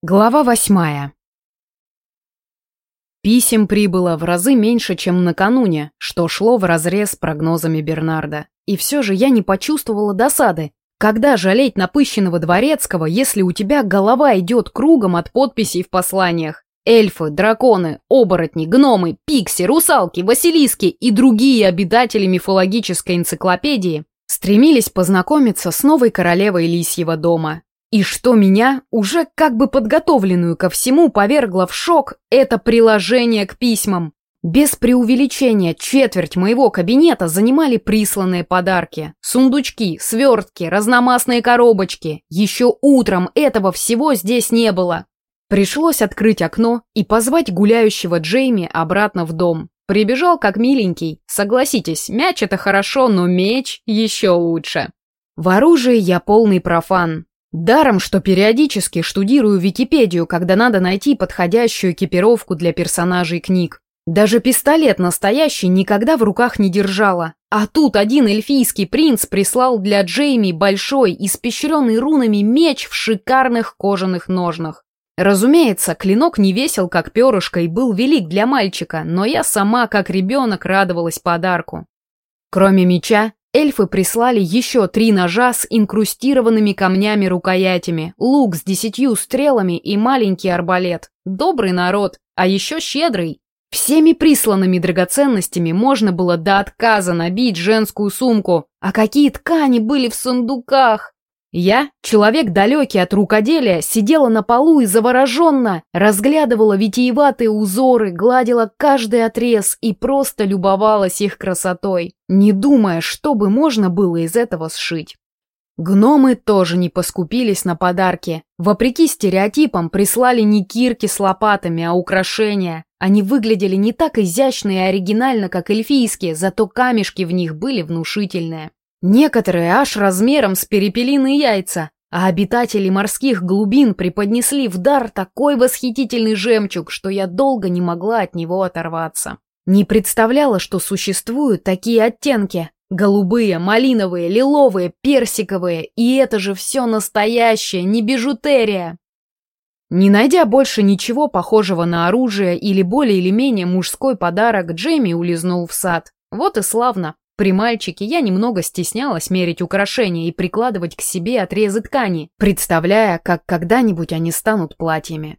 Глава восьмая. Писем прибыло в разы меньше, чем накануне, что шло вразрез с прогнозами Бернарда. И все же я не почувствовала досады. Когда жалеть напыщенного дворецкого, если у тебя голова идет кругом от подписей в посланиях? Эльфы, драконы, оборотни, гномы, пикси, русалки, василиски и другие обитатели мифологической энциклопедии стремились познакомиться с новой королевой Лисьего дома, и что меня, уже как бы подготовленную ко всему, повергло в шок, это приложение к письмам. Без преувеличения четверть моего кабинета занимали присланные подарки. Сундучки, свертки, разномастные коробочки. Еще утром этого всего здесь не было. Пришлось открыть окно и позвать гуляющего Джейми обратно в дом. Прибежал как миленький. Согласитесь, мяч это хорошо, но меч еще лучше. В оружии я полный профан. Даром, что периодически штудирую Википедию, когда надо найти подходящую экипировку для персонажей книг. Даже пистолет настоящий никогда в руках не держала. А тут один эльфийский принц прислал для Джейми большой, испещренный рунами меч в шикарных кожаных ножнах. Разумеется, клинок не весил, как перышко, и был велик для мальчика, но я сама, как ребенок, радовалась подарку. Кроме меча, Эльфы прислали еще три ножа с инкрустированными камнями рукоятями, лук с десятью стрелами и маленький арбалет. Добрый народ, а еще щедрый. Всеми присланными драгоценностями можно было до отказа набить женскую сумку. А какие ткани были в сундуках! Я, человек далекий от рукоделия, сидела на полу и завороженно разглядывала витиеватые узоры, гладила каждый отрез и просто любовалась их красотой, не думая, что бы можно было из этого сшить. Гномы тоже не поскупились на подарки. Вопреки стереотипам прислали не кирки с лопатами, а украшения. Они выглядели не так изящно и оригинально, как эльфийские, зато камешки в них были внушительные. Некоторые аж размером с перепелиные яйца, а обитатели морских глубин преподнесли в дар такой восхитительный жемчуг, что я долго не могла от него оторваться. Не представляла, что существуют такие оттенки. Голубые, малиновые, лиловые, персиковые, и это же все настоящее, не бижутерия. Не найдя больше ничего похожего на оружие или более или менее мужской подарок, Джейми улизнул в сад. Вот и славно. При мальчике я немного стеснялась мерить украшения и прикладывать к себе отрезы ткани, представляя, как когда-нибудь они станут платьями.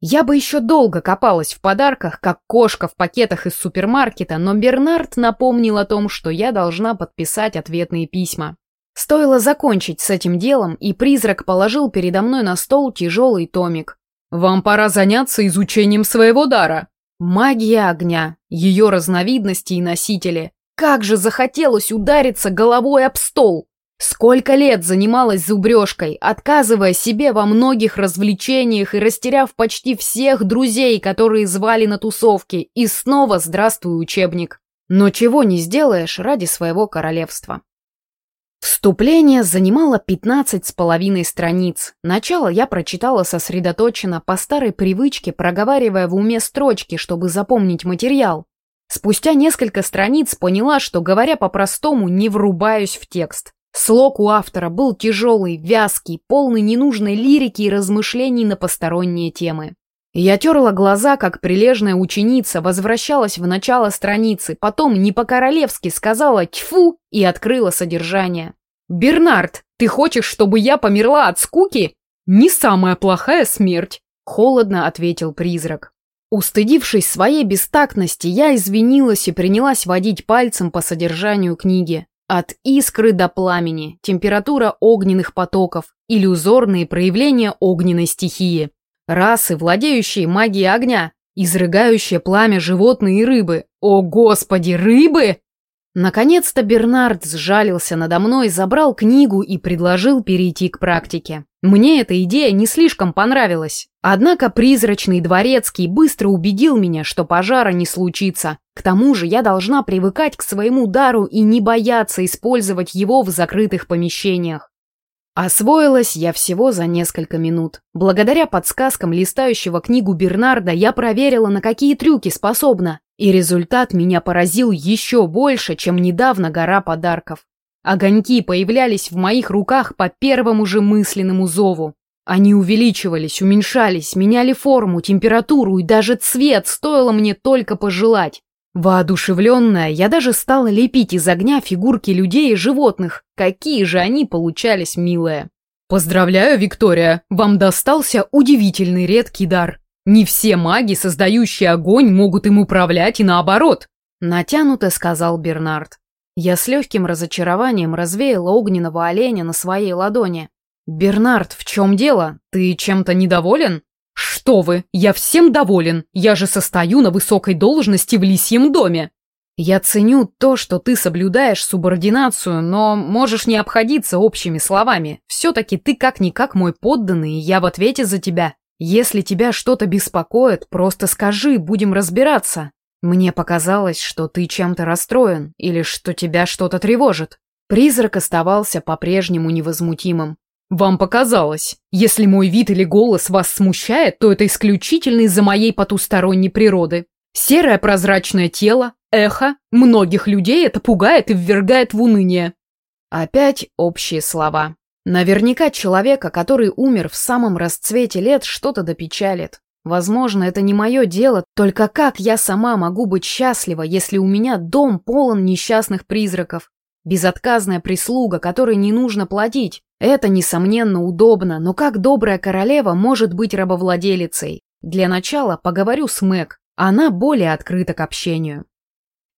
Я бы еще долго копалась в подарках, как кошка в пакетах из супермаркета, но Бернард напомнил о том, что я должна подписать ответные письма. Стоило закончить с этим делом, и призрак положил передо мной на стол тяжелый томик. «Вам пора заняться изучением своего дара». Магия огня, ее разновидности и носители, как же захотелось удариться головой об стол! Сколько лет занималась зубрежкой, отказывая себе во многих развлечениях и растеряв почти всех друзей, которые звали на тусовки, и снова здравствуй, учебник. Но чего не сделаешь ради своего королевства. Вступление занимало 15 с половиной страниц. Начало я прочитала сосредоточенно, по старой привычке, проговаривая в уме строчки, чтобы запомнить материал. Спустя несколько страниц поняла, что, говоря по-простому, не врубаюсь в текст. Слог у автора был тяжелый, вязкий, полный ненужной лирики и размышлений на посторонние темы. Я терла глаза, как прилежная ученица, возвращалась в начало страницы, потом не по-королевски сказала «тьфу» и открыла содержание. «Бернард, ты хочешь, чтобы я померла от скуки?» «Не самая плохая смерть», — холодно ответил призрак. Устыдившись своей бестактности, я извинилась и принялась водить пальцем по содержанию книги. От искры до пламени, температура огненных потоков, иллюзорные проявления огненной стихии, расы, владеющие магией огня, изрыгающие пламя животные и рыбы. О, господи, рыбы! Наконец-то Бернард сжалился надо мной, забрал книгу и предложил перейти к практике. Мне эта идея не слишком понравилась. Однако призрачный дворецкий быстро убедил меня, что пожара не случится. К тому же я должна привыкать к своему дару и не бояться использовать его в закрытых помещениях. Освоилась я всего за несколько минут. Благодаря подсказкам листающего книгу Бернарда я проверила, на какие трюки способна. И результат меня поразил еще больше, чем недавно гора подарков. Огоньки появлялись в моих руках по первому же мысленному зову. Они увеличивались, уменьшались, меняли форму, температуру и даже цвет, стоило мне только пожелать. Воодушевленная, я даже стала лепить из огня фигурки людей и животных. Какие же они получались милые. Поздравляю, Виктория, вам достался удивительный редкий дар. Не все маги, создающие огонь, могут им управлять и наоборот. Натянуто сказал Бернард. Я с легким разочарованием развеяла огненного оленя на своей ладони. «Бернард, в чем дело? Ты чем-то недоволен?» «Что вы! Я всем доволен! Я же состою на высокой должности в лисьем доме!» «Я ценю то, что ты соблюдаешь субординацию, но можешь не обходиться общими словами. Все-таки ты как-никак мой подданный, и я в ответе за тебя. Если тебя что-то беспокоит, просто скажи, будем разбираться. Мне показалось, что ты чем-то расстроен или что тебя что-то тревожит». Призрак оставался по-прежнему невозмутимым. «Вам показалось. Если мой вид или голос вас смущает, то это исключительно из-за моей потусторонней природы. Серое прозрачное тело, эхо, многих людей это пугает и ввергает в уныние». Опять общие слова. Наверняка человека, который умер в самом расцвете лет, что-то допечалит. Возможно, это не мое дело, только как я сама могу быть счастлива, если у меня дом полон несчастных призраков? Безотказная прислуга, которой не нужно платить. Это, несомненно, удобно, но как добрая королева может быть рабовладелицей? Для начала поговорю с Мэг. Она более открыта к общению.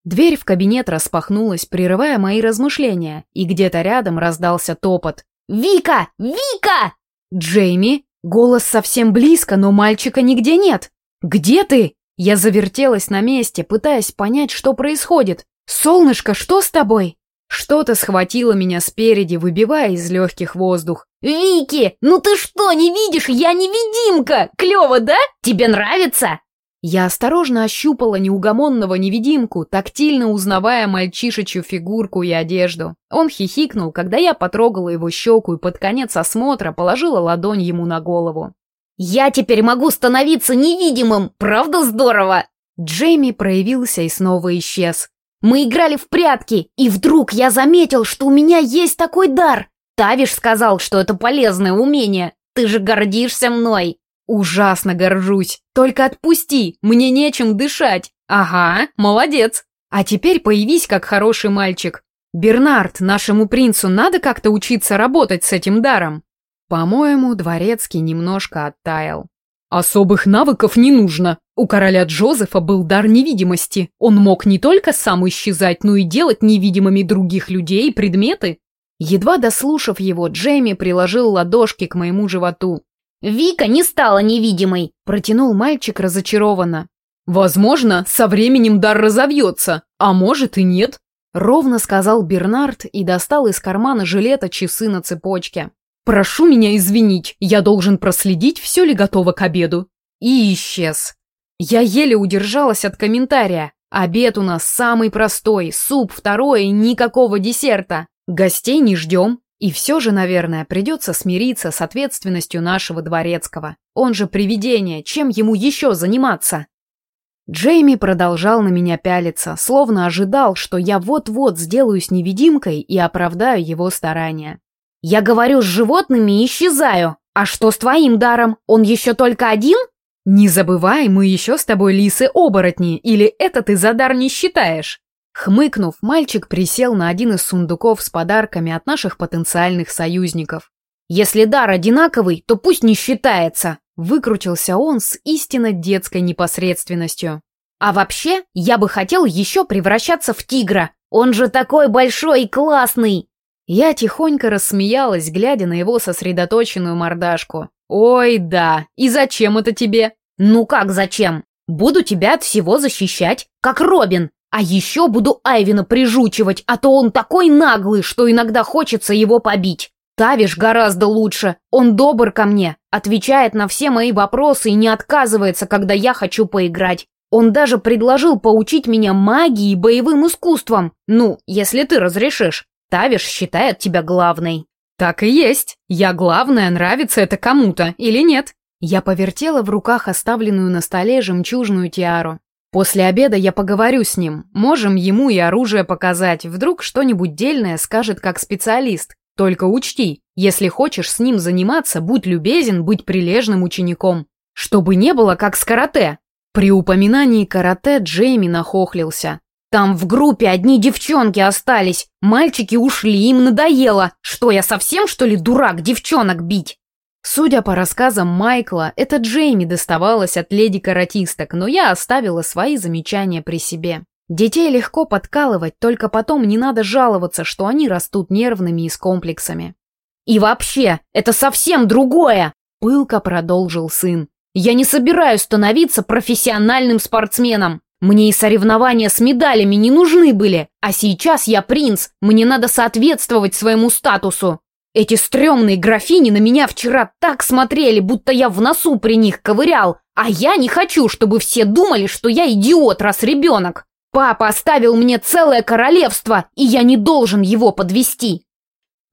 Дверь в кабинет распахнулась, прерывая мои размышления, и где-то рядом раздался топот. «Вика! Вика!» «Джейми!» Голос совсем близко, но мальчика нигде нет. «Где ты?» Я завертелась на месте, пытаясь понять, что происходит. «Солнышко, что с тобой?» Что-то схватило меня спереди, выбивая из легких воздух. «Вики, ну ты что, не видишь? Я невидимка! Клево, да? Тебе нравится?» Я осторожно ощупала неугомонного невидимку, тактильно узнавая мальчишечью фигурку и одежду. Он хихикнул, когда я потрогала его щеку и под конец осмотра положила ладонь ему на голову. «Я теперь могу становиться невидимым! Правда здорово?» Джейми проявился и снова исчез. Мы играли в прятки, и вдруг я заметил, что у меня есть такой дар. Тавиш сказал, что это полезное умение. Ты же гордишься мной. Ужасно горжусь. Только отпусти, мне нечем дышать. Ага, молодец. А теперь появись как хороший мальчик. Бернард, нашему принцу надо как-то учиться работать с этим даром. По-моему, дворецкий немножко оттаял. Особых навыков не нужно. У короля Джозефа был дар невидимости. Он мог не только сам исчезать, но и делать невидимыми других людей и предметы. Едва дослушав его, Джейми приложил ладошки к моему животу. «Вика не стала невидимой», – протянул мальчик разочарованно. «Возможно, со временем дар разовьется, а может и нет», – ровно сказал Бернард и достал из кармана жилета часы на цепочке. «Прошу меня извинить, я должен проследить, все ли готово к обеду». И исчез. Я еле удержалась от комментария. Обед у нас самый простой, суп второй, никакого десерта. Гостей не ждем. И все же, наверное, придется смириться с ответственностью нашего дворецкого. Он же привидение, чем ему еще заниматься? Джейми продолжал на меня пялиться, словно ожидал, что я вот-вот сделаюсь невидимкой и оправдаю его старания. Я говорю с животными и исчезаю. А что с твоим даром? Он еще только один? Не забывай, мы еще с тобой лисы-оборотни, или это ты за дар не считаешь? Хмыкнув, мальчик присел на один из сундуков с подарками от наших потенциальных союзников. «Если дар одинаковый, то пусть не считается», — выкрутился он с истинно детской непосредственностью. «А вообще, я бы хотел еще превращаться в тигра. Он же такой большой и классный!» Я тихонько рассмеялась, глядя на его сосредоточенную мордашку. «Ой, да, и зачем это тебе?» «Ну как зачем? Буду тебя от всего защищать, как Робин. А еще буду Айвина прижучивать, а то он такой наглый, что иногда хочется его побить. Тавиш гораздо лучше, он добр ко мне, отвечает на все мои вопросы и не отказывается, когда я хочу поиграть. Он даже предложил поучить меня магии и боевым искусствам. Ну, если ты разрешишь. Тавиш считает тебя главной». «Так и есть. Я главная, нравится это кому-то или нет?» Я повертела в руках оставленную на столе жемчужную тиару. После обеда я поговорю с ним. Можем ему и оружие показать. Вдруг что-нибудь дельное скажет как специалист. Только учти, если хочешь с ним заниматься, будь любезен быть прилежным учеником. Чтобы не было как с карате. При упоминании карате Джейми нахохлился. Там в группе одни девчонки остались. Мальчики ушли, им надоело. Что, я совсем, что ли, дурак девчонок бить? Судя по рассказам Майкла, это Джейми доставалось от леди-каратисток, но я оставила свои замечания при себе. Детей легко подкалывать, только потом не надо жаловаться, что они растут нервными и с комплексами. «И вообще, это совсем другое!» – пылко продолжил сын. «Я не собираюсь становиться профессиональным спортсменом. Мне и соревнования с медалями не нужны были, а сейчас я принц, мне надо соответствовать своему статусу. Эти стрёмные графини на меня вчера так смотрели, будто я в носу при них ковырял, а я не хочу, чтобы все думали, что я идиот, раз ребенок. Папа оставил мне целое королевство, и я не должен его подвести.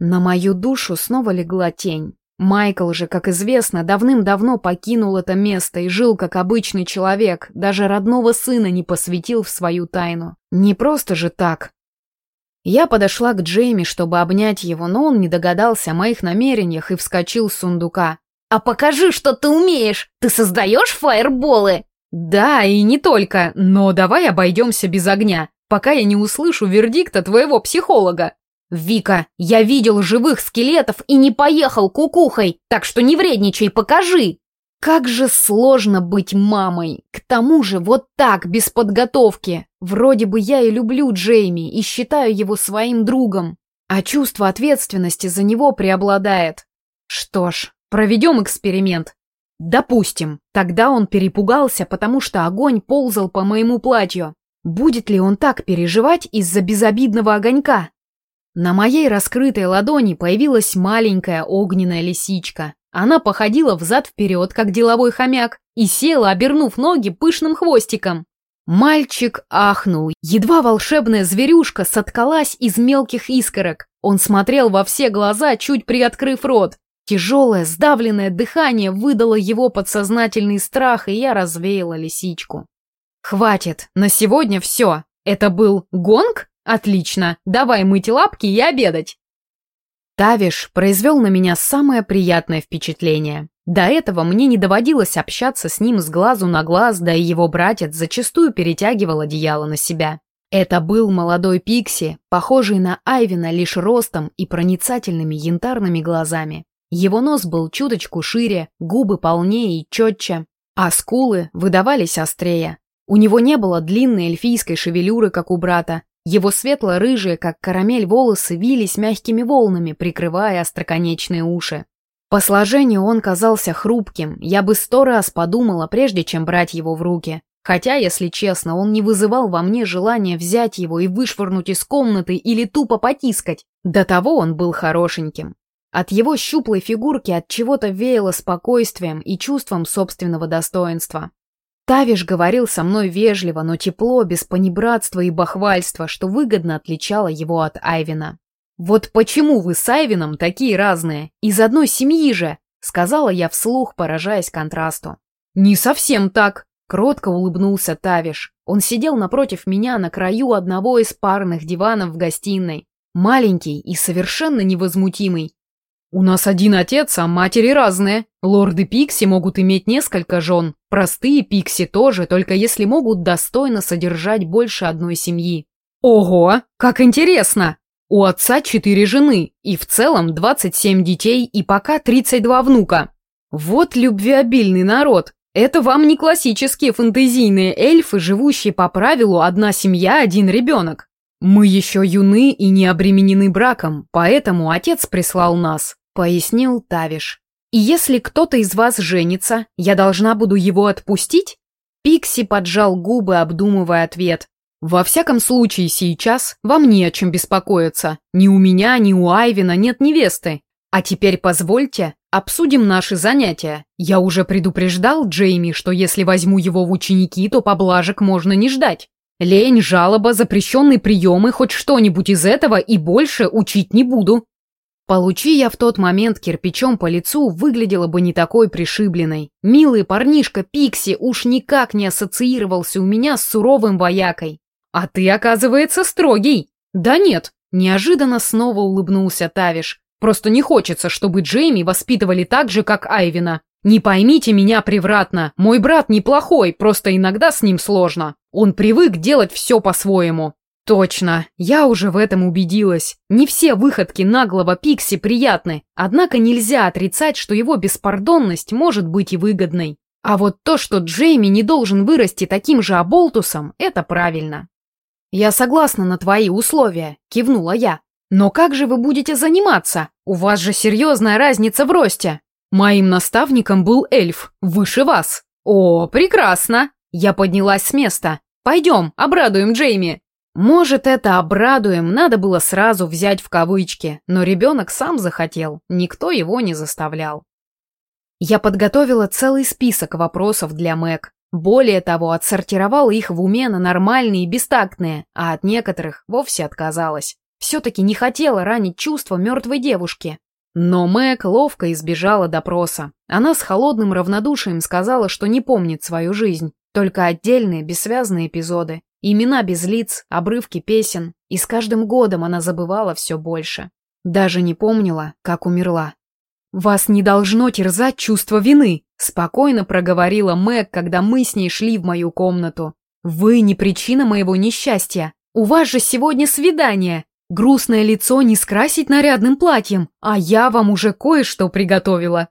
На мою душу снова легла тень. Майкл же, как известно, давным-давно покинул это место и жил как обычный человек, даже родного сына не посвятил в свою тайну. Не просто же так. Я подошла к Джейми, чтобы обнять его, но он не догадался о моих намерениях и вскочил с сундука. «А покажи, что ты умеешь! Ты создаешь фаерболы?» «Да, и не только, но давай обойдемся без огня, пока я не услышу вердикта твоего психолога». «Вика, я видел живых скелетов и не поехал кукухой, так что не вредничай, покажи!» Как же сложно быть мамой. К тому же вот так, без подготовки. Вроде бы я и люблю Джейми и считаю его своим другом, а чувство ответственности за него преобладает. Что ж, проведем эксперимент. Допустим, тогда он перепугался, потому что огонь ползал по моему платью. Будет ли он так переживать из-за безобидного огонька? На моей раскрытой ладони появилась маленькая огненная лисичка. Она походила взад-вперед, как деловой хомяк, и села, обернув ноги пышным хвостиком. Мальчик ахнул. Едва волшебная зверюшка соткалась из мелких искорок. Он смотрел во все глаза, чуть приоткрыв рот. Тяжелое, сдавленное дыхание выдало его подсознательный страх, и я развеяла лисичку. «Хватит, на сегодня все. Это был гонг?» Отлично, давай мыть лапки и обедать. Тавиш произвел на меня самое приятное впечатление. До этого мне не доводилось общаться с ним с глазу на глаз, да и его братец зачастую перетягивал одеяло на себя. Это был молодой Пикси, похожий на Айвина лишь ростом и проницательными янтарными глазами. Его нос был чуточку шире, губы полнее и четче, а скулы выдавались острее. У него не было длинной эльфийской шевелюры, как у брата, его светло-рыжие, как карамель, волосы вились мягкими волнами, прикрывая остроконечные уши. По сложению он казался хрупким, я бы сто раз подумала, прежде чем брать его в руки. Хотя, если честно, он не вызывал во мне желания взять его и вышвырнуть из комнаты или тупо потискать. До того он был хорошеньким. От его щуплой фигурки от чего-то веяло спокойствием и чувством собственного достоинства. Тавиш говорил со мной вежливо, но тепло, без понебратства и бахвальства, что выгодно отличало его от Айвина. «Вот почему вы с Айвином такие разные? Из одной семьи же!» — сказала я вслух, поражаясь контрасту. «Не совсем так!» — кротко улыбнулся Тавиш. Он сидел напротив меня на краю одного из парных диванов в гостиной. Маленький и совершенно невозмутимый, «У нас один отец, а матери разные. Лорды Пикси могут иметь несколько жен. Простые Пикси тоже, только если могут достойно содержать больше одной семьи». «Ого, как интересно! У отца четыре жены, и в целом 27 детей и пока 32 внука. Вот любвеобильный народ. Это вам не классические фэнтезийные эльфы, живущие по правилу «одна семья, один ребенок». Мы еще юны и не обременены браком, поэтому отец прислал нас. — пояснил Тавиш. «И если кто-то из вас женится, я должна буду его отпустить?» Пикси поджал губы, обдумывая ответ. «Во всяком случае, сейчас вам не о чем беспокоиться. Ни у меня, ни у Айвина нет невесты. А теперь позвольте, обсудим наши занятия. Я уже предупреждал Джейми, что если возьму его в ученики, то поблажек можно не ждать. Лень, жалоба, запрещенные приемы, хоть что-нибудь из этого и больше учить не буду. Получи я в тот момент кирпичом по лицу, выглядела бы не такой пришибленной. Милый парнишка Пикси уж никак не ассоциировался у меня с суровым воякой. А ты, оказывается, строгий. Да нет, неожиданно снова улыбнулся Тавиш. Просто не хочется, чтобы Джейми воспитывали так же, как Айвина. Не поймите меня превратно. Мой брат неплохой, просто иногда с ним сложно. Он привык делать все по-своему. Точно, я уже в этом убедилась. Не все выходки наглого Пикси приятны, однако нельзя отрицать, что его беспардонность может быть и выгодной. А вот то, что Джейми не должен вырасти таким же оболтусом, это правильно. «Я согласна на твои условия», — кивнула я. «Но как же вы будете заниматься? У вас же серьезная разница в росте». Моим наставником был эльф, выше вас. «О, прекрасно!» Я поднялась с места. «Пойдем, обрадуем Джейми». Может, это «обрадуем» надо было сразу взять в кавычки, но ребенок сам захотел, никто его не заставлял. Я подготовила целый список вопросов для Мэг. Более того, отсортировала их в уме на нормальные и бестактные, а от некоторых вовсе отказалась. Все-таки не хотела ранить чувства мертвой девушки. Но Мэг ловко избежала допроса. Она с холодным равнодушием сказала, что не помнит свою жизнь, только отдельные бессвязные эпизоды. Имена без лиц, обрывки песен, и с каждым годом она забывала все больше. Даже не помнила, как умерла. «Вас не должно терзать чувство вины», — спокойно проговорила Мэг, когда мы с ней шли в мою комнату. «Вы не причина моего несчастья. У вас же сегодня свидание. Грустное лицо не скрасить нарядным платьем, а я вам уже кое-что приготовила».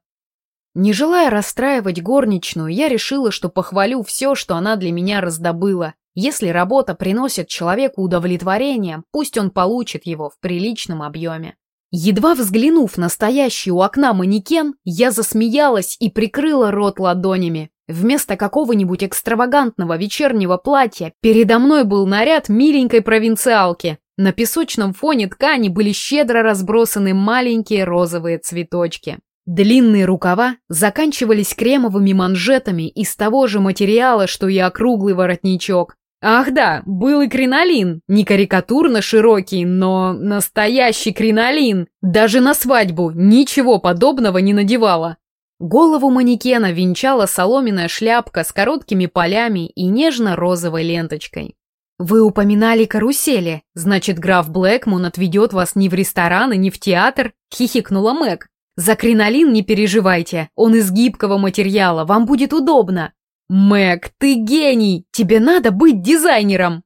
Не желая расстраивать горничную, я решила, что похвалю все, что она для меня раздобыла, если работа приносит человеку удовлетворение, пусть он получит его в приличном объеме. Едва взглянув на стоящий у окна манекен, я засмеялась и прикрыла рот ладонями. Вместо какого-нибудь экстравагантного вечернего платья передо мной был наряд миленькой провинциалки. На песочном фоне ткани были щедро разбросаны маленькие розовые цветочки. Длинные рукава заканчивались кремовыми манжетами из того же материала, что и округлый воротничок. Ах да, был и кринолин, не карикатурно широкий, но настоящий кринолин. Даже на свадьбу ничего подобного не надевала. Голову манекена венчала соломенная шляпка с короткими полями и нежно-розовой ленточкой. «Вы упоминали карусели, значит, граф Блэкмун отведет вас не в ресторан и не в театр?» — хихикнула Мэг. «За кринолин не переживайте, он из гибкого материала, вам будет удобно. «Мэг, ты гений! Тебе надо быть дизайнером!»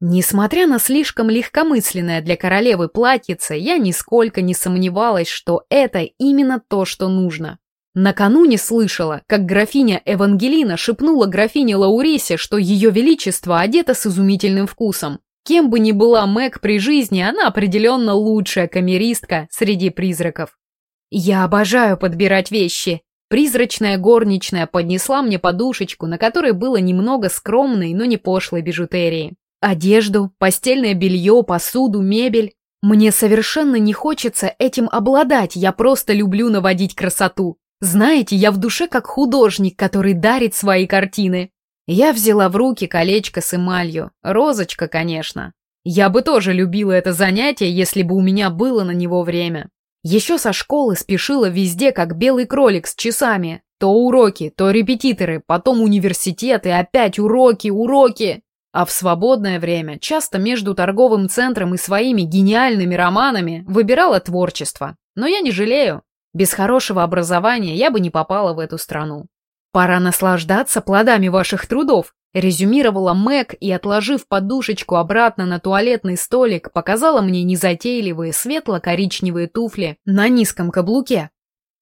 Несмотря на слишком легкомысленное для королевы платьице, я нисколько не сомневалась, что это именно то, что нужно. Накануне слышала, как графиня Евангелина шепнула графине Лаурисе, что ее величество одето с изумительным вкусом. Кем бы ни была Мэг при жизни, она определенно лучшая камеристка среди призраков. «Я обожаю подбирать вещи», Призрачная горничная поднесла мне подушечку, на которой было немного скромной, но не пошлой бижутерии. Одежду, постельное белье, посуду, мебель. Мне совершенно не хочется этим обладать, я просто люблю наводить красоту. Знаете, я в душе как художник, который дарит свои картины. Я взяла в руки колечко с эмалью. Розочка, конечно. Я бы тоже любила это занятие, если бы у меня было на него время. Еще со школы спешила везде, как белый кролик с часами. То уроки, то репетиторы, потом университет и опять уроки, уроки. А в свободное время, часто между торговым центром и своими гениальными романами, выбирала творчество. Но я не жалею. Без хорошего образования я бы не попала в эту страну. Пора наслаждаться плодами ваших трудов, Резюмировала Мэг и, отложив подушечку обратно на туалетный столик, показала мне незатейливые светло-коричневые туфли на низком каблуке.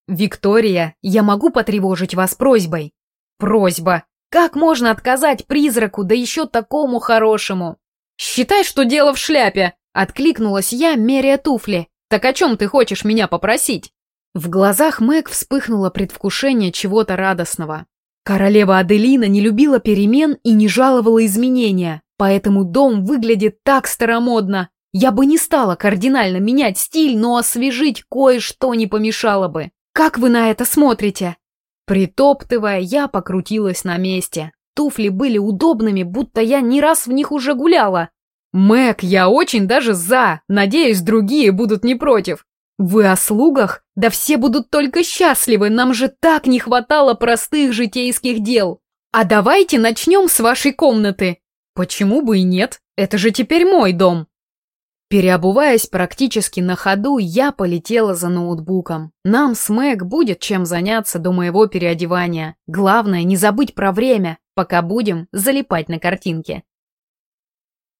«Виктория, я могу потревожить вас просьбой?» «Просьба! Как можно отказать призраку, да еще такому хорошему?» «Считай, что дело в шляпе!» — откликнулась я, меряя туфли. «Так о чем ты хочешь меня попросить?» В глазах Мэг вспыхнуло предвкушение чего-то радостного. Королева Аделина не любила перемен и не жаловала изменения, поэтому дом выглядит так старомодно. Я бы не стала кардинально менять стиль, но освежить кое-что не помешало бы. Как вы на это смотрите? Притоптывая, я покрутилась на месте. Туфли были удобными, будто я не раз в них уже гуляла. Мэг, я очень даже за. Надеюсь, другие будут не против. «Вы о слугах? Да все будут только счастливы, нам же так не хватало простых житейских дел. А давайте начнем с вашей комнаты». «Почему бы и нет? Это же теперь мой дом». Переобуваясь практически на ходу, я полетела за ноутбуком. Нам с Мэг будет чем заняться до моего переодевания. Главное, не забыть про время, пока будем залипать на картинке.